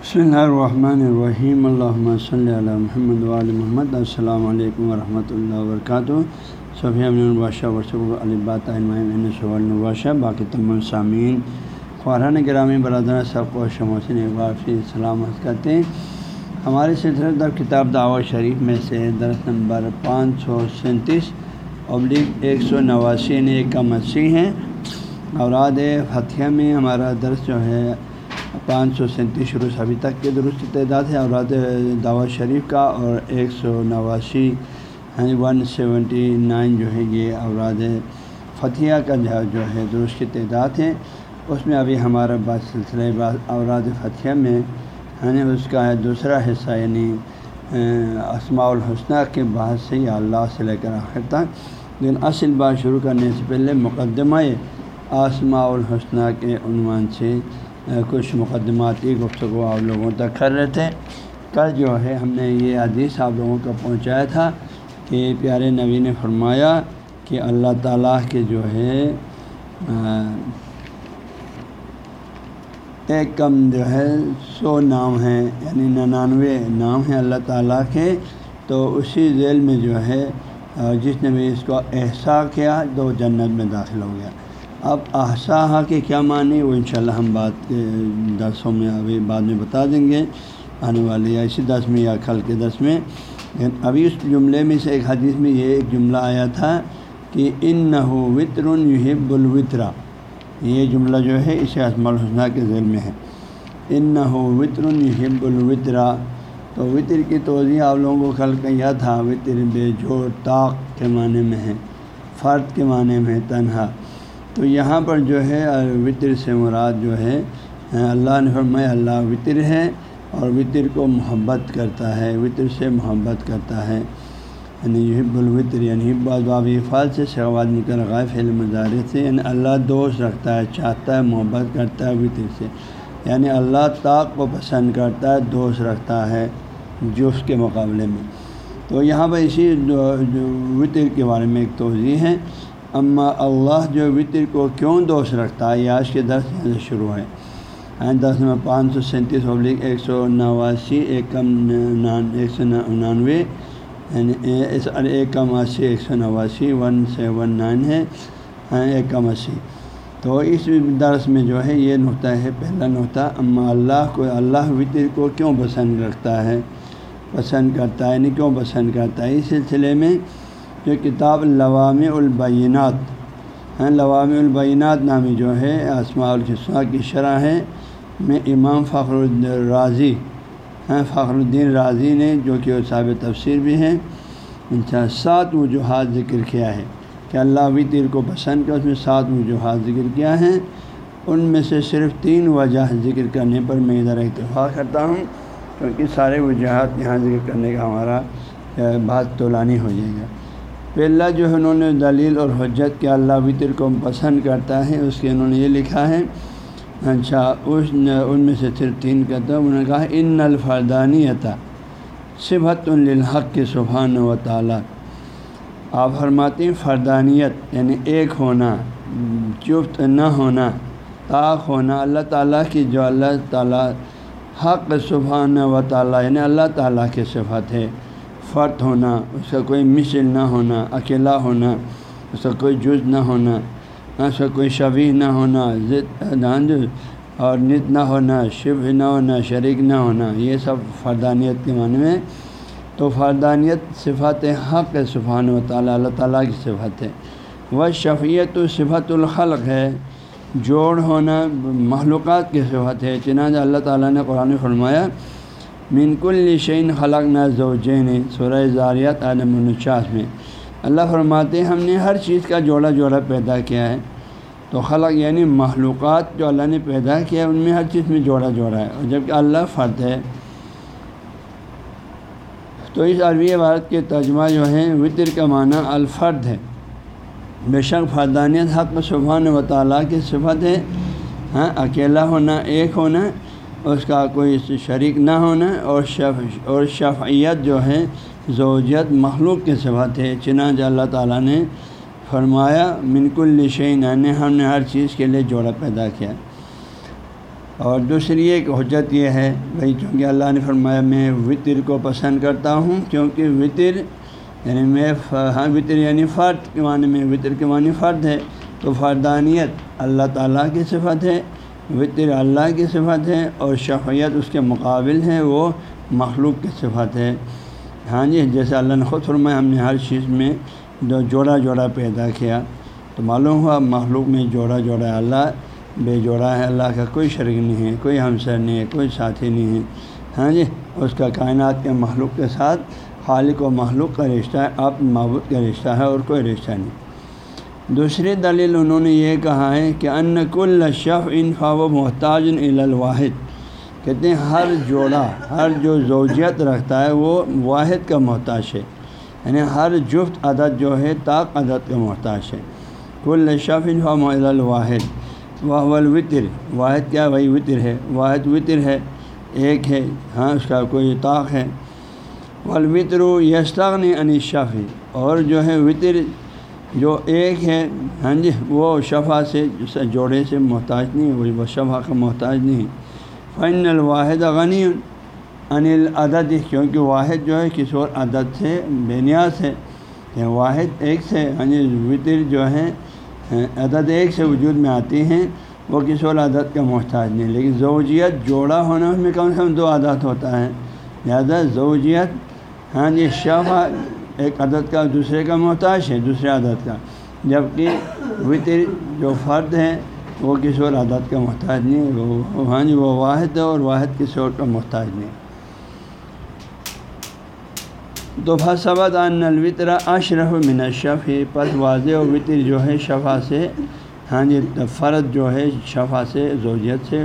بسم اللہ الرحمن الرحیم اللہ صلی اللہ محمد علیہ محمد السلام علیکم ورحمۃ اللہ وبرکاتہ صفیہ الباشہ ورثب البادشہ باقی تمام سامعین قرآن گرامی برادر سب کو شموسن ایک بار پھر سلامت کرتے ہیں ہمارے سلسلہ در کتاب دعوت شریف میں سے درس نمبر پانچ سو سینتیس ابلیغ ایک سو نواسی نے ایک کا مسیح ہیں اوراد فتح میں ہمارا درس جو ہے پانچ سو سینتیس شروع سے ابھی تک کے درست تعداد ہے، اوراد دعوت شریف کا اور ایک سو نواسی ون سیونٹی نائن جو ہے یہ اوراد فتح کا جو ہے درست کی تعداد ہے۔ اس میں ابھی ہمارا بات سلسلہ بعض اوراد فتح میں یعنی اس کا ہے دوسرا حصہ یعنی اسماع الحسنہ کے بعد سے یا اللہ سے لے کر آخر تک۔ لیکن اصل بات شروع کرنے سے پہلے مقدمہ آسماء الحسنہ کے عنوان سے کچھ مقدماتی گفتگو آپ لوگوں تک کر رہے تھے۔ کل جو ہے ہم نے یہ حدیث آپ لوگوں کو پہنچایا تھا کہ پیارے نبی نے فرمایا کہ اللہ تعالیٰ کے جو ہے ایک کم جو ہے سو نام ہیں یعنی ننانوے نام ہیں اللہ تعالیٰ کے۔ تو اسی ذیل میں جو ہے جس نے بھی اس کو احسا کیا، تو جنت میں داخل ہو گیا۔ اب احسا کے کیا معنی وہ انشاءاللہ ہم بات کے درسوں میں ابھی بعد میں بتا دیں گے۔ آنے والے یا اسی دس میں یا کل کے دس میں۔ لیکن ابھی اس جملے میں سے ایک حدیث میں یہ ایک جملہ آیا تھا کہ ان نہ وطر یحب الوطرا۔ یہ جملہ جو ہے اسے اسم الحسنہ کے ذیل میں ہے۔ ان نہ وطر یحب الوطرا۔ تو وطر کی توضیع آپ لوگوں کو کل کیا تھا۔ وطر بے جوڑ طاق کے معنی میں ہے، فرد کے معنی میں تنہا۔ تو یہاں پر جو ہے وطر سے مراد جو ہے، اللہ نے فرمایا، اللہ وطر ہے اور وطر کو محبت کرتا ہے وطر سے محبت کرتا ہے۔ یعنی یحب الوطر یعنی بعض باب فال سے شہباد نکل غائف علم مظاہرے سے یعنی اللہ دوست رکھتا ہے، چاہتا ہے، محبت کرتا ہے وطر سے۔ یعنی اللہ طاق کو پسند کرتا ہے، دوست رکھتا ہے جوش کے مقابلے میں۔ تو یہاں پر اسی جو وطر کے بارے میں ایک توضیع ہے۔ اما اللہ جو وطر کو کیوں دوست رکھتا ہے؟ یہ آج کے درس یہاں سے شروع ہے دس نمبر پانچ سو سینتیس ابلک ایک سو نواسی، ایک کم ایک سو انانوے یعنی ایک کم اسی، ایک سو نواسی، ون سیون نائن ہے۔ ایک کم اسی۔ تو اس درس میں جو ہے یہ نقطہ ہے، پہلا نقطہ، اما اللہ کو، اللہ وطر کو کیوں پسند رکھتا ہے؟ پسند کرتا ہے یعنی کیوں پسند کرتا ہے؟ اس سلسلے میں جو کتاب لوام البینات ہیں۔ لوام البینات نامی جو ہے اسماع الخصہ کی شرح ہے میں امام فخر الرازی ہیں۔ فخر الدین راضی نے جو کہ صاحب تفسیر بھی ہیں اچھا سات وجوہات ذکر کیا ہے۔ کہ اللہ وطر کو پسند کر اس میں سات وجوہات ذکر کیا ہیں۔ ان میں سے صرف تین وجہ ذکر کرنے پر میں ادھر اتفاق کرتا ہوں، کیونکہ سارے وجوہات یہاں ذکر کرنے کا ہمارا بات طولانی ہو جائے گا۔ پہلا جو ہے انہوں نے دلیل اور حجت کہ اللہ وطر کو پسند کرتا ہے، اس کے انہوں نے یہ لکھا ہے۔ اچھا اس ان میں سے صرف تین کہتا انہوں نے کہا، ان الفردانیتا صبحت الحق کے سبحان و تعالیٰ آپ فرماتے ہیں فردانیت یعنی ایک ہونا، چفت نہ ہونا طاق ہونا، اللہ تعالیٰ کی جو اللہ تعالیٰ حق سبحان و تعالیٰ یعنی اللہ تعالیٰ کے صفت ہے فرد ہونا، اس کا کوئی مثل نہ ہونا، اکیلا ہونا، اس کا کوئی جز نہ ہونا اس کا کوئی شبی نہ ہونا، ضد اور نت نہ ہونا شب نہ ہونا، شریک نہ ہونا، یہ سب فردانیت کے معنی میں۔ تو فردانیت صفت حق سبحان و تعالیٰ، اللہ تعالیٰ کی صفت ہے۔ وہ شفیت و صفت الخلق ہے، جوڑ ہونا معلومات کی صفت ہے، چنانچہ اللہ تعالیٰ نے قرآن فرمایا منک الشین خلق نہ زوجین، سورہ زاریات عالم النچاس میں۔ اللہ فرماتے ہیں، ہم نے ہر چیز کا جوڑا جوڑا پیدا کیا ہے۔ تو خلق یعنی معلومات جو اللہ نے پیدا کیا ہے، ان میں ہر چیز میں جوڑا جوڑا ہے۔ اور جبکہ اللہ فرد ہے۔ تو اس عربی عبارت کے ترجمہ جو ہیں، وطر کا معنی الفرد ہے۔ بے شک فردانیت حق سبحان و تعالیٰ کی صفت ہے۔ ہاں اکیلا ہونا، ایک ہونا اس کا کوئی شریک نہ ہونا اور شف، اور شفعیت جو ہے، زوجیت مخلوق کے صفت ہے چنانچہ اللہ تعالیٰ نے فرمایا منک الشین یعنی ہم نے ہر چیز کے لیے جوڑا پیدا کیا۔ اور دوسری ایک حجت یہ ہے، بھائی، چونکہ اللہ نے فرمایا، میں وطر کو پسند کرتا ہوں، کیونکہ وطر یعنی میں ہاں، وطر یعنی فرد کے معنی میں، وطر کے معنی فرد ہے۔ تو فردانیت اللہ تعالیٰ کی صفت ہے وطر اللہ کی صفت ہے اور شفیت اس کے مقابل ہے وہ مخلوق کی صفت ہے ہاں جی جیسے اللہ نے خود فرمایا، ہم نے ہر چیز میں جو جوڑا جوڑا پیدا کیا۔ تو معلوم ہوا، مخلوق میں جوڑا جوڑا اللہ، بے جوڑا ہے اللہ کا کوئی شریک نہیں ہے، کوئی ہمسر نہیں ہے، کوئی ساتھی نہیں ہے۔ ہاں جی اس کا کائنات کے مخلوق کے ساتھ خالق و مخلوق کا رشتہ ہے، آپ معبود کا رشتہ ہے اور کوئی رشتہ نہیں۔ دوسری دلیل انہوں نے یہ کہا ہے کہ ان کل شف انفا و محتاج الواحد۔ کہتے ہیں ہر جوڑا، ہر جو زوجیت رکھتا ہے وہ واحد کا محتاج ہے۔ یعنی ہر جفت عدد جو ہے، طاق عدد کا محتاج ہے۔ کل شف انفا الواحد۔ وہ الوطر واحد کیا وہی وطر ہے۔ واحد وطر ہے، ایک ہے ہاں اس کا کوئی طاق ہے۔ والوطر یستغن عن شفی اور جو ہے وطر جو ایک ہے ہاں جی وہ شفا سے جوڑے سے محتاج نہیں وہ شفا کا محتاج نہیں فن الواحد غنی انل عدد کیونکہ واحد جو ہے، کسی اور عدد سے بے نیاز ہے۔ کہ واحد ایک سے ہاں جی وطر جو ہے عدد ایک سے وجود میں آتی ہیں، وہ کسی اور عدد کا محتاج نہیں۔ لیکن زوجیت، جوڑا ہونا، اس میں کم سے کم دو عدد ہوتا ہے۔ لہٰذا زوجیت ہاں جی شفا ایک عدد کا، دوسرے کا محتاج ہے، دوسرے عدد کا۔ جبکہ وطر جو فرد ہے وہ کسی اور عدد کا محتاج نہیں وہ ہاں جی وہ واحد ہے اور واحد کسی اور کا محتاج نہیں۔ تو فصبت ان الوطرا اشرف من شفی پس واضح و وطر جو ہے شفا سے ہاں جی فرد جو ہے شفا سے، زوجیت سے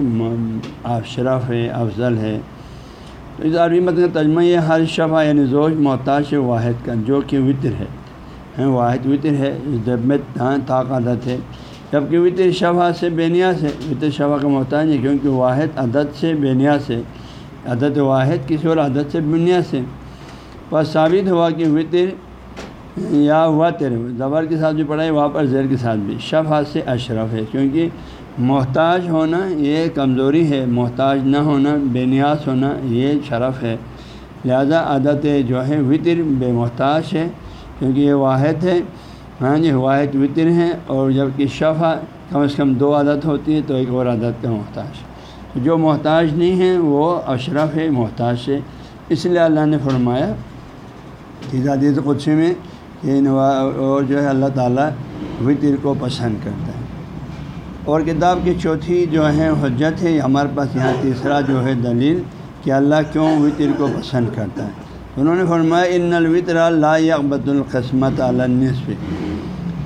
اشرف ہے، افضل ہے۔ تو اس عربی مت کا تجمہ یہ ہر شفا یعنی زوج، محتاج، واحد کا، جو کہ وطر ہے۔ ہاں، واحد وطر ہے، جب میں طاق عدد ہے۔ جبکہ وطر شفا سے بے نیاز ہے، وطر شفا کا محتاج ہے، کیونکہ واحد عدد سے بے نیاز ہے۔ عدد واحد کسی اور عدد سے بنیاد سے بس ثابت ہوا کہ وطر یا وطر، زبر کے ساتھ بھی پڑھائی وہاں پر زیر کے ساتھ بھی۔ شفا سے اشرف ہے، کیونکہ محتاج ہونا یہ کمزوری ہے، محتاج نہ ہونا بے نیاز ہونا یہ شرف ہے۔ لہذا عادت جو ہے وطر بے محتاج ہے، کیونکہ یہ واحد ہے۔ ہاں جی واحد وطر ہیں اور جبکہ شفا کم از کم دو عادت ہوتی ہے تو ایک اور عادت کا محتاج۔ جو محتاج نہیں ہیں وہ اشرف ہے، محتاج ہے۔ اس لیے اللہ نے فرمایا حدیث قدسی میں کہ اور جو ہے اللہ تعالیٰ وطر کو پسند کرتا ہے۔ اور کتاب کی چوتھی جو ہے حجت ہے، ہمارے پاس یہاں تیسرا جو ہے دلیل کہ اللہ کیوں وطر کو پسند کرتا ہے۔ انہوں نے فرمایا، ان الوطر لا یقبت القسمت علنصف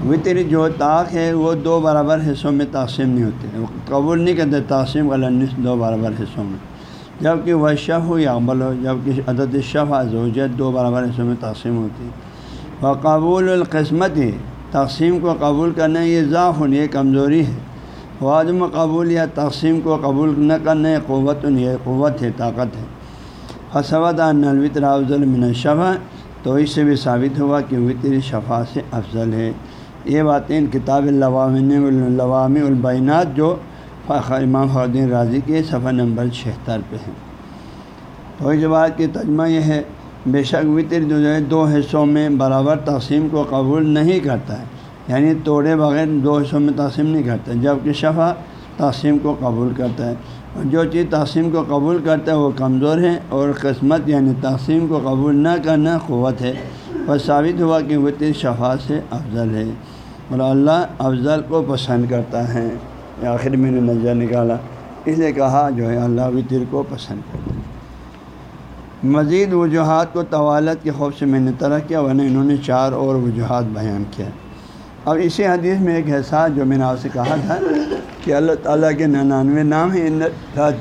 وطر جو طاق ہے، وہ دو برابر حصوں میں تقسیم نہیں ہوتے۔ قبول نہیں کرتے تقسیم النصف دو برابر حصوں میں۔ جبکہ وہ شف ہو یا عمل ہو جبکہ عدد شف زوجت دو برابر حصوں میں تقسیم ہوتی۔ ہے وہ قبول القسمت ہے تقسیم کو قبول کرنا یہ ضعف یہ کمزوری ہے۔ وہ قبول یا تقسیم کو قبول نہ کرنا یہ قوت یہ قوت ہے، طاقت ہے۔ حسوت الوطر افضل من شفا تو اس سے بھی ثابت ہوا کہ وطر شفا سے افضل ہے۔ یہ باتیں کتاب الوامی البینات جو امام فردین راضی کے صفحہ نمبر چھہتر پہ ہیں۔ تو اس بات کی تجمہ یہ ہے، بے شک وطر جو ہے، دو حصوں میں برابر تقسیم کو قبول نہیں کرتا ہے۔ یعنی توڑے بغیر دو حصوں میں تقسیم نہیں کرتا جبکہ شفا تقسیم کو قبول کرتا ہے۔ اور جو چیز تقسیم کو قبول کرتا ہے، وہ کمزور ہے اور قسمت یعنی تقسیم کو قبول نہ کرنا قوت ہے۔ بس ثابت ہوا کہ وہ وطر شفا سے افضل ہے اور اللہ افضل کو پسند کرتا ہے۔ آخر میں نے نظر نکالا، اس لیے کہا جو ہے، اللہ وطر کو پسند کرتا ہے۔ مزید وجوہات کو طوالت کے خوف سے میں نے طرح کیا، ورنہ انہوں نے چار اور وجوہات بیان کیا۔ اب اسی حدیث میں ایک احساس جو میں نے آپ سے کہا تھا کہ اللہ تعالیٰ کے ننانوے نام ہیں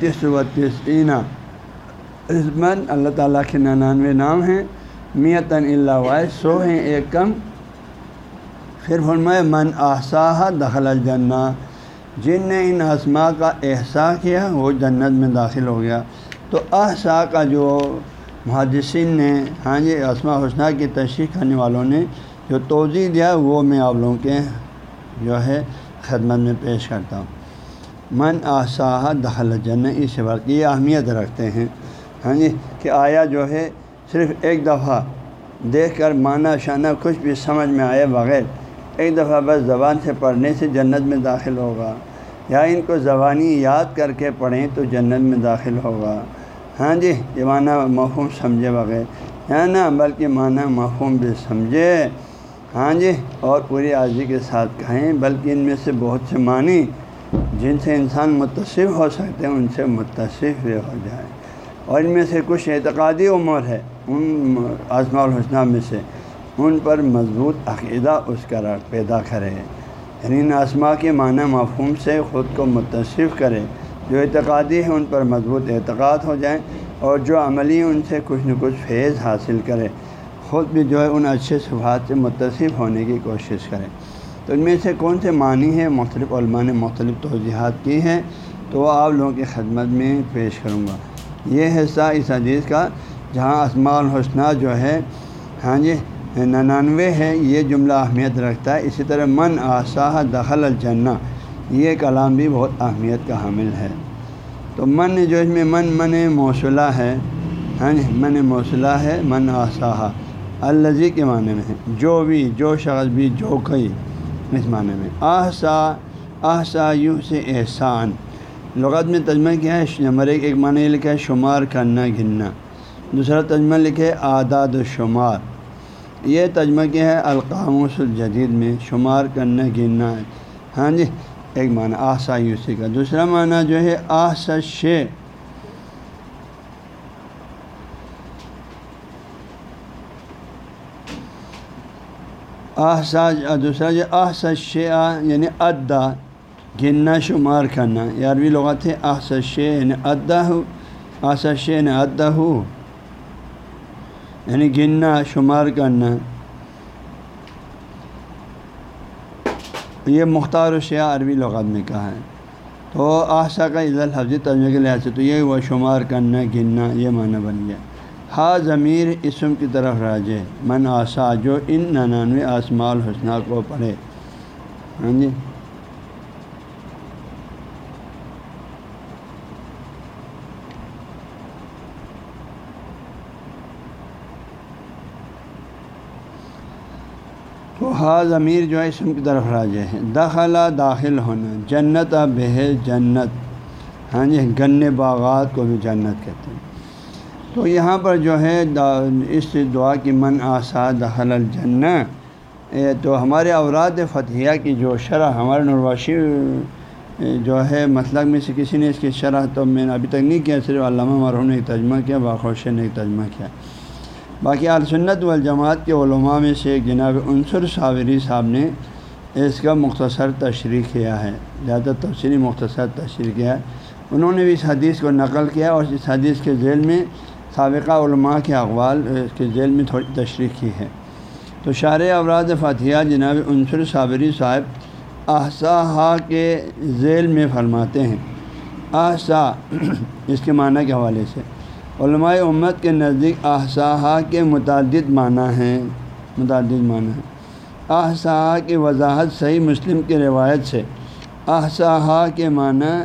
تیس و تیسینہ عزمن اللہ تعالیٰ کے ننانوے نام ہیں میتن اللہ واحد سو ہیں ایک کم پھر فرمائے من آسا دخل الجنہ۔ جن نے ان اسما کا احسا کیا، وہ جنت میں داخل ہو گیا۔ تو احسا کا جو محدثین نے ہاں جی اسما حسنہ کی تشریح کرنے والوں نے جو توضیع دیا وہ میں آپ لوگوں کے جو ہے خدمت میں پیش کرتا ہوں۔ من آسا دخل جن اس وقت یہ اہمیت رکھتے ہیں ہاں جی کہ آیا جو ہے صرف ایک دفعہ دیکھ کر مانا شانہ کچھ بھی سمجھ میں آئے بغیر ایک دفعہ بس زبان سے پڑھنے سے جنت میں داخل ہوگا، یا ان کو زبانی یاد کر کے پڑھیں تو جنت میں داخل ہوگا۔ ہاں جی یہ معنی مفہوم سمجھے بغیر ہے نا بلکہ معنی مفہوم بھی سمجھے۔ ہاں جی اور پوری عرضی کے ساتھ کہیں بلکہ ان میں سے بہت سے معنی جن سے انسان متصف ہو سکتے ہیں، ان سے متصف بھی ہو جائے اور ان میں سے کچھ اعتقادی عمر ہے، ان آزما الحسنہ میں سے، ان پر مضبوط عقیدہ اس کا پیدا کرے۔ یعنی ان آسما کے معنی مفہوم سے خود کو متصف کرے۔ جو اعتقادی ہیں، ان پر مضبوط اعتقاد ہو جائیں، اور جو عملی ان سے کچھ نہ کچھ فیض حاصل کرے۔ خود بھی جو ہے ان اچھے صفات سے متصف ہونے کی کوشش کرے تو ان میں سے کون سے معنی ہیں؟ مختلف علماء نے مختلف توضیحات کی ہیں، تو وہ آپ لوگوں کی خدمت میں پیش کروں گا۔ یہ حصہ اس حدیث کا، جہاں اسماع الحسنہ جو ہے ہاں جی ننانوے ہے یہ جملہ اہمیت رکھتا ہے۔ اسی طرح من آسا دخل الجنہ، یہ کلام بھی بہت اہمیت کا حامل ہے۔ تو من جو اس میں من من موصلہ ہے۔ ہاں جی من موصلہ ہے، من آسا الزی جی کے معنی میں ہے۔ جو بھی، جو شخص بھی، جو کئی اس معنی میں۔ آسا آسا یوں سے احسان۔ لغت میں تجمہ کیا ہے؟ نمبر ایک ایک معنی یہ لکھا ہے شمار کرنا، گننا۔ دوسرا تجمہ لکھے اعداد و شمار۔ یہ تجمہ کیا ہے؟ القاموس الجدید میں۔ شمار کرنا، گننا۔ ہاں جی ایک معنی آسا یوسی کا دوسرا معنی جو ہے آسا شے۔ آسا دوسرا جو آسا شے یعنی ادا گننا شمار کرنا یہ عربی لغت ہے آسا شے یعنی ادا ہو آسا شے یعنی ادا ہو یعنی گننا شمار کرنا یہ مختار و شیعہ عربی لغت میں کہا ہے۔ تو آسا کا عزل حفظی ترجمے کے لحاظ سے تو یہ وہ شمار کرنا گننا یہ معنی بن گیا۔ ہا ضمیر اسم کی طرف راجے۔ من آسا جو ان ننانوے آسما الحسنہ کو پڑھے۔ ہاں جی۔ تو ہا ضمیر جو ہے اسم کی طرف راجے ہے دخلا داخل ہونا۔ جنت بہ جنت۔ ہاں جی گن باغات کو بھی جنت کہتے ہیں۔ تو یہاں پر جو ہے اس دعا کی من آسا دخل الجن تو ہمارے اوراد فتحیہ کی جو شرح، ہمارے نرواشی جو ہے مسلک میں سے کسی نے اس کی شرح تو میں نے ابھی تک نہیں کیا، صرف علامہ مرحوم نے ایک ترجمہ کیا، باخوش نے ایک ترجمہ کیا۔ باقی السنت والجماعت کے علماء میں سے جناب عنصر صابری صاحب نے اس کا مختصر تشریح کیا ہے۔ زیادہ تفصیلی مختصر تشریح کیا ہے۔ انہوں نے بھی اس حدیث کو نقل کیا اور اس حدیث کے ذیل میں سابقہ علماء کے اقوال اس کے ذیل میں تھوڑی تشریح کی ہے۔ تو شار اوراد فاتحہ جناب عنصر صابری صاحب احسا کے ذیل میں فرماتے ہیں۔ احسا اس کے معنی کے حوالے سے۔ علماء امت کے نزدیک احسا کے متعدد معنی ہیں۔ متعدد معنی ہیں۔ احسا کی وضاحت صحیح مسلم کی روایت سے۔ احسا کے معنی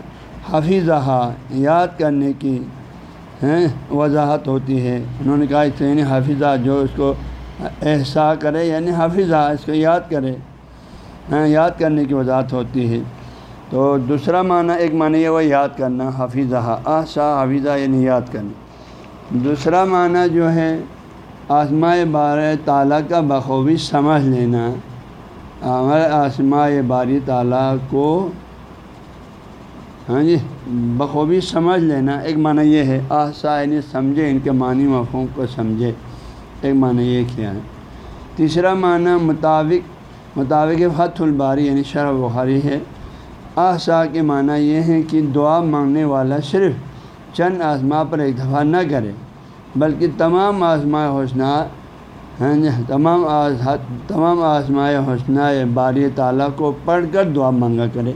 حفیظہ یاد کرنے کی ہیں، وضاحت ہوتی ہے۔ انہوں نے کہا اس یعنی حافظہ جو اس کو احسا کرے یعنی حافظہ، اس کو یاد کرے۔ ہاں، یاد کرنے کی وضاحت ہوتی ہے۔ تو دوسرا معنی، ایک معنی یہ وہ یاد کرنا حفیظہ احسا حفیظہ یعنی یاد کرنا۔ دوسرا معنی جو ہے، آسماء بار تعالیٰ کا بخوبی سمجھ لینا۔ ہمارے آسماء باری تعالیٰ کو ہاں جی؟ بخوبی سمجھ لینا، ایک معنی یہ ہے آسا یعنی سمجھے، ان کے معنی مفہوم کو سمجھے۔ ایک معنی یہ کیا ہے۔ تیسرا معنی مطابق مطابق فتح الباری یعنی شرح بخاری ہے۔ آسا کے معنی یہ ہے کہ دعا مانگنے والا صرف چند آسما پر ایک دفعہ نہ کرے، بلکہ تمام آسماء حسنہ ہاں جی تمام تمام آسماء حسنہ باری تعالیٰ کو پڑھ کر دعا مانگا کرے۔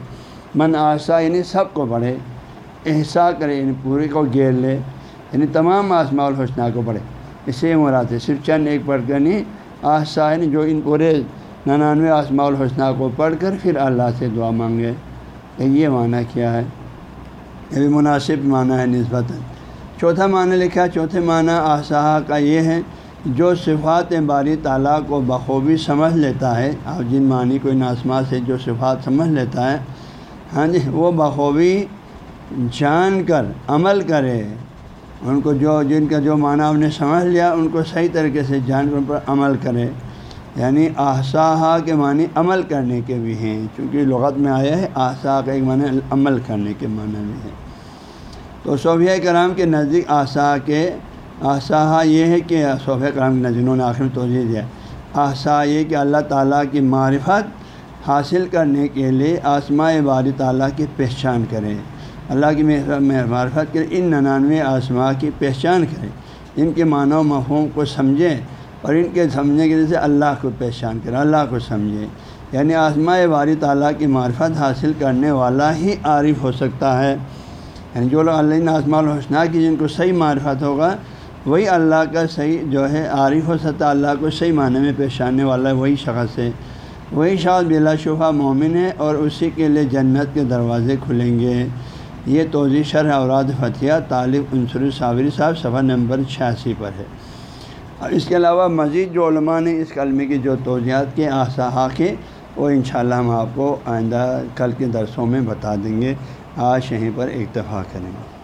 من آسا یعنی سب کو پڑھے احسا کرے یعنی پورے کو گھیر لے یعنی تمام آسماء الحسنہ کو پڑھے۔ اس سے مراد ہے صرف چند ایک پڑھ کر نہیں، آسا یعنی جو ان پورے ننانوے آسماء الحسنہ کو پڑھ کر پھر اللہ سے دعا مانگے۔ یہ معنی کیا ہے؟ یہ بھی مناسب معنی ہے نسبتاً۔ چوتھا معنی لکھا، چوتھے معنی آسا کا یہ ہے، جو صفات باری تعالیٰ کو بخوبی سمجھ لیتا ہے اور جن معنی کوئی ناسما سے جو صفات سمجھ لیتا ہے ہاں جی وہ بخوبی جان کر عمل کرے۔ ان کو جو، جن کا جو معنی ہم نے سمجھ لیا، ان کو صحیح طریقے سے جان کر ان پر عمل کرے۔ یعنی احسا کے معنی عمل کرنے کے بھی ہیں، چونکہ لغت میں آیا ہے احسا کا ایک معنی عمل کرنے کے معنی بھی ہے۔ تو صوبیہ کرام کے نزدیک آسا کے آسا یہ ہے کہ صوفیہ کرام کے نزدیک انہوں نے آخر میں توجہ دیا۔ آسا یہ کہ اللہ تعالیٰ کی معرفت حاصل کرنے کے لیے آسماء باری تعالیٰ کی پہچان کرے اللہ کی معرفت کرے ان ننانوے آسما کی پہچان کرے ان کے معنی و مفہوم کو سمجھے اور ان کے سمجھنے کی وجہ سے اللہ کو پہچان کرے اللہ کو سمجھے یعنی آسماء باری تعالیٰ کی معرفت حاصل کرنے والا ہی عارف ہو سکتا ہے۔ یعنی جو لوگ اللہ آسما الحسنہ کی جن کو صحیح معرفت ہوگا، وہی اللہ کا صحیح جو ہے عارف و سطح اللہ کو صحیح معنی میں پیشانے والا وہی شخص ہے۔ وہی شخص بلا شبہ مومن ہے اور اسی کے لیے جنت کے دروازے کھلیں گے۔ یہ توضیع شرح اوراد فتح طالب عنصر صابری صاحب صفحہ نمبر چھیاسی پر ہے۔ اور اس کے علاوہ مزید جو علماء نے اس کلمے کی جو توضیعات کے آسا کے، وہ انشاءاللہ ہم آپ کو آئندہ کل کے درسوں میں بتا دیں گے۔ آج یہیں پر اکتفا کریں۔ گے